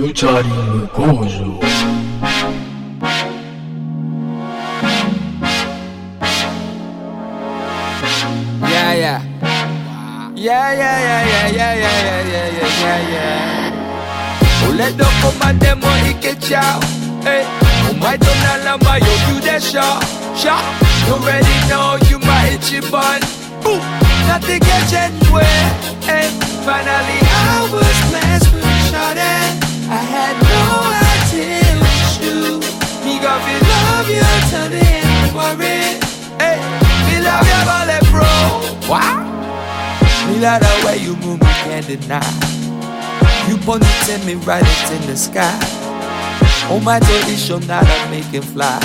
featuring Gozo. Yeah. Yeah, yeah, yeah, yeah, yeah, yeah, yeah, yeah, yeah, yeah. Ike chao. Yo you already know you my itchy bun. Nothing gets anywhere. Eh, finally I was blessed with a shot eh. I had no idea it was you. Me got feel love you till the end worry. Hey, me love you, bullet bro. Wow. Me like the way you move, me can't deny. You put it in me right it's in the sky. Oh my tradition, not a making fly.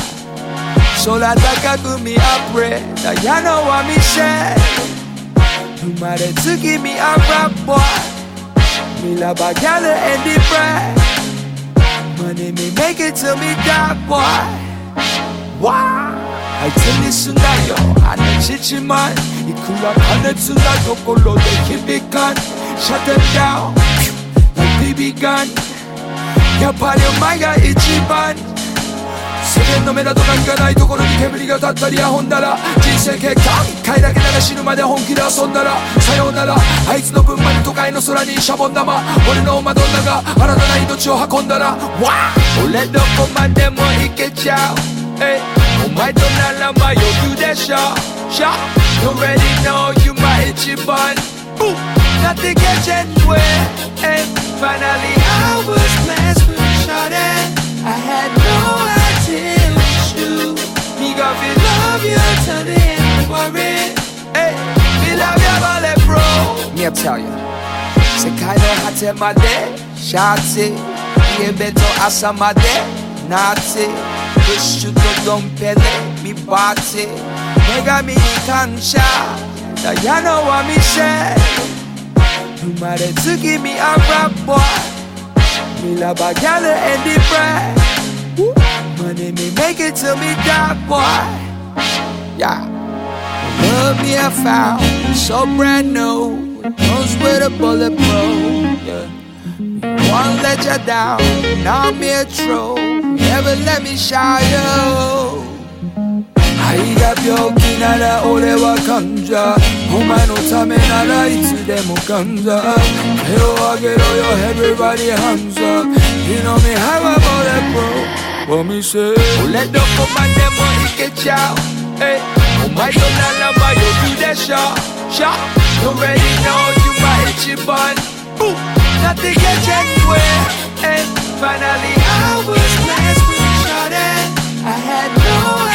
So that I do me a pray. That you know what me say. You might have to give me a rap boy. Me love a gal and the bread. Money me make it to me die boy. Wow. I tell you 순나요 안 지치만 이쿠라 하늘 순나 거꾸로 내 힘이 간 Shut them down like BB gun 야 발효 마이가 이지만 間の目など何かないところに煙が立ったりやほんだら人生経過回だけなら死ぬまで本気で遊んだらさようなら。あいつの分まで都会の空にシャボン玉。俺のマドンナが新たな命を運んだらわ俺どこまでも行けちゃう。えお前となら迷うでしょ。シャ You already know you 一番。Nothing can change way And finally I was blessed with shot I had no idea me tell you. Sekaido hatemade, shate, yebeto asamade, nate, don pele mi bache, negami kancha, da ya no wa mishe, umaretsuki mi abrapwa, milaba gala and the bread, money me make it till me die, boy. Yeah. Love me I found, so brand new Comes with a bullet bro yeah. Won't let you down Now me a true Never let me shy you 愛が病気なら俺は患者お前のためならいつでも患者手を挙げろよ Everybody hands up You know me how I bullet bro お店俺どこまでも行けちゃうえお前とならば余裕でしょし already know you my itchy bun nothing can change away And finally I was blessed with shot I had no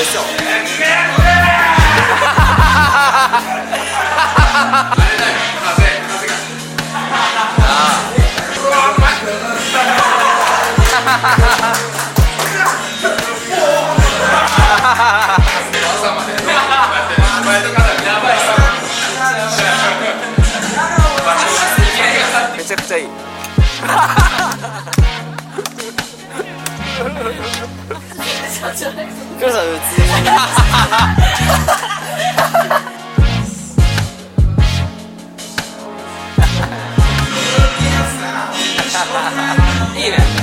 めちゃくちゃいい。黒さん普いいね。